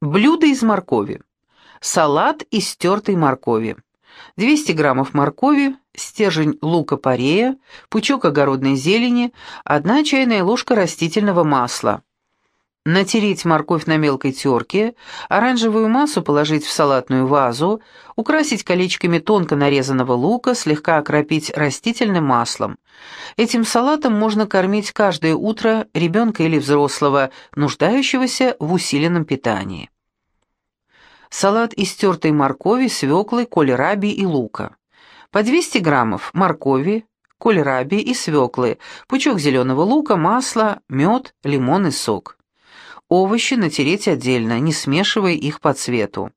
Блюдо из моркови. Салат из тертой моркови. 200 граммов моркови, стержень лука-порея, пучок огородной зелени, одна чайная ложка растительного масла. Натереть морковь на мелкой терке, оранжевую массу положить в салатную вазу, украсить колечками тонко нарезанного лука, слегка окропить растительным маслом. Этим салатом можно кормить каждое утро ребенка или взрослого, нуждающегося в усиленном питании. Салат из тертой моркови, свеклы, кольраби и лука. По 200 граммов моркови, кольраби и свеклы, пучок зеленого лука, масло, мед, лимон и сок. Овощи натереть отдельно, не смешивая их по цвету.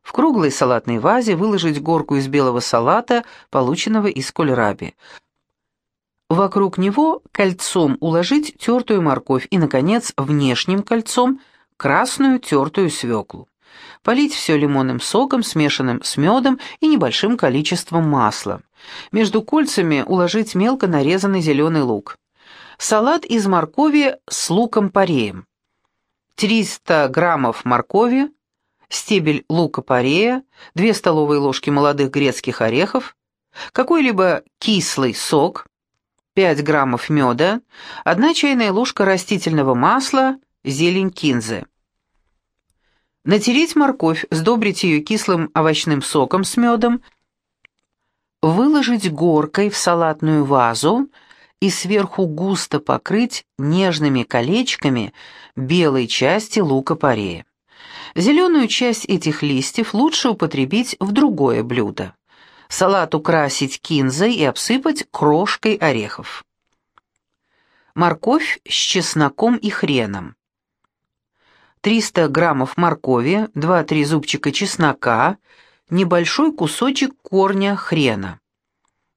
В круглой салатной вазе выложить горку из белого салата, полученного из кольраби. Вокруг него кольцом уложить тертую морковь и, наконец, внешним кольцом красную тертую свеклу. Полить все лимонным соком, смешанным с медом и небольшим количеством масла. Между кольцами уложить мелко нарезанный зеленый лук. Салат из моркови с луком-пореем. 300 граммов моркови, стебель лука-порея, 2 столовые ложки молодых грецких орехов, какой-либо кислый сок, 5 граммов меда, 1 чайная ложка растительного масла, зелень кинзы. Натереть морковь, сдобрить ее кислым овощным соком с медом, выложить горкой в салатную вазу и сверху густо покрыть нежными колечками белой части лука-порея. Зеленую часть этих листьев лучше употребить в другое блюдо. Салат украсить кинзой и обсыпать крошкой орехов. Морковь с чесноком и хреном. 300 граммов моркови, 2-3 зубчика чеснока, небольшой кусочек корня хрена.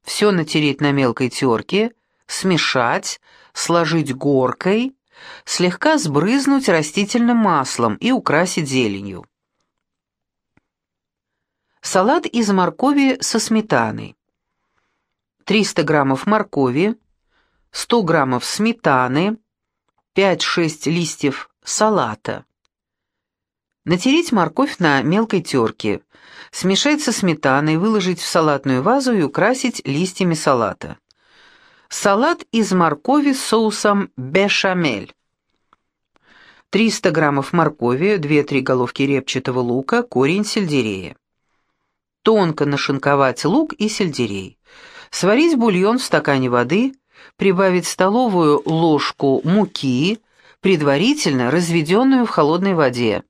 Все натереть на мелкой терке, смешать, сложить горкой, слегка сбрызнуть растительным маслом и украсить зеленью. Салат из моркови со сметаной. 300 граммов моркови, 100 граммов сметаны, 5-6 листьев салата. Натереть морковь на мелкой терке, смешать со сметаной, выложить в салатную вазу и украсить листьями салата. Салат из моркови с соусом бешамель. 300 граммов моркови, 2-3 головки репчатого лука, корень сельдерея. Тонко нашинковать лук и сельдерей. Сварить бульон в стакане воды, прибавить столовую ложку муки, предварительно разведенную в холодной воде.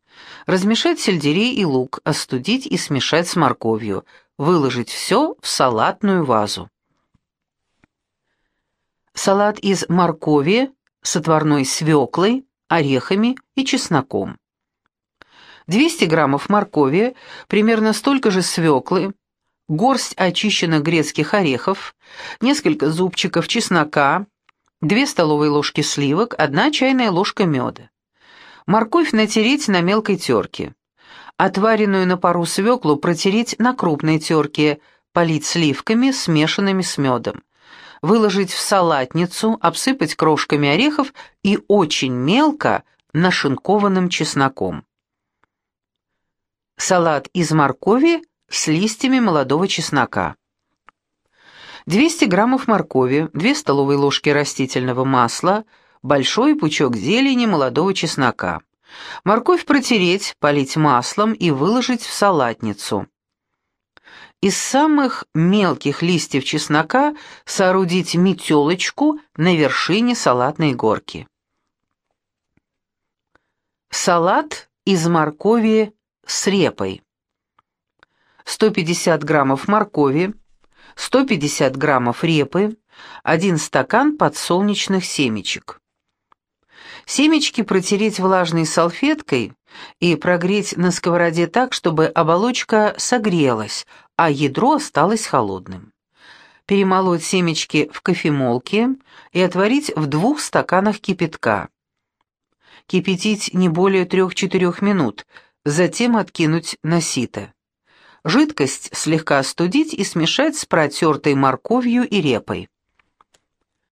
Размешать сельдерей и лук, остудить и смешать с морковью. Выложить все в салатную вазу. Салат из моркови с отварной свеклой, орехами и чесноком. 200 граммов моркови, примерно столько же свеклы, горсть очищенных грецких орехов, несколько зубчиков чеснока, 2 столовые ложки сливок, 1 чайная ложка меда. Морковь натереть на мелкой терке. Отваренную на пару свеклу протереть на крупной терке, полить сливками, смешанными с медом выложить в салатницу, обсыпать крошками орехов и очень мелко нашинкованным чесноком. Салат из моркови с листьями молодого чеснока. 200 граммов моркови, 2 столовые ложки растительного масла, большой пучок зелени молодого чеснока. Морковь протереть, полить маслом и выложить в салатницу. Из самых мелких листьев чеснока соорудить метелочку на вершине салатной горки. Салат из моркови с репой. 150 граммов моркови, 150 граммов репы, 1 стакан подсолнечных семечек. Семечки протереть влажной салфеткой и прогреть на сковороде так, чтобы оболочка согрелась, а ядро осталось холодным. Перемолоть семечки в кофемолке и отварить в двух стаканах кипятка. Кипятить не более 3-4 минут, затем откинуть на сито. Жидкость слегка остудить и смешать с протертой морковью и репой.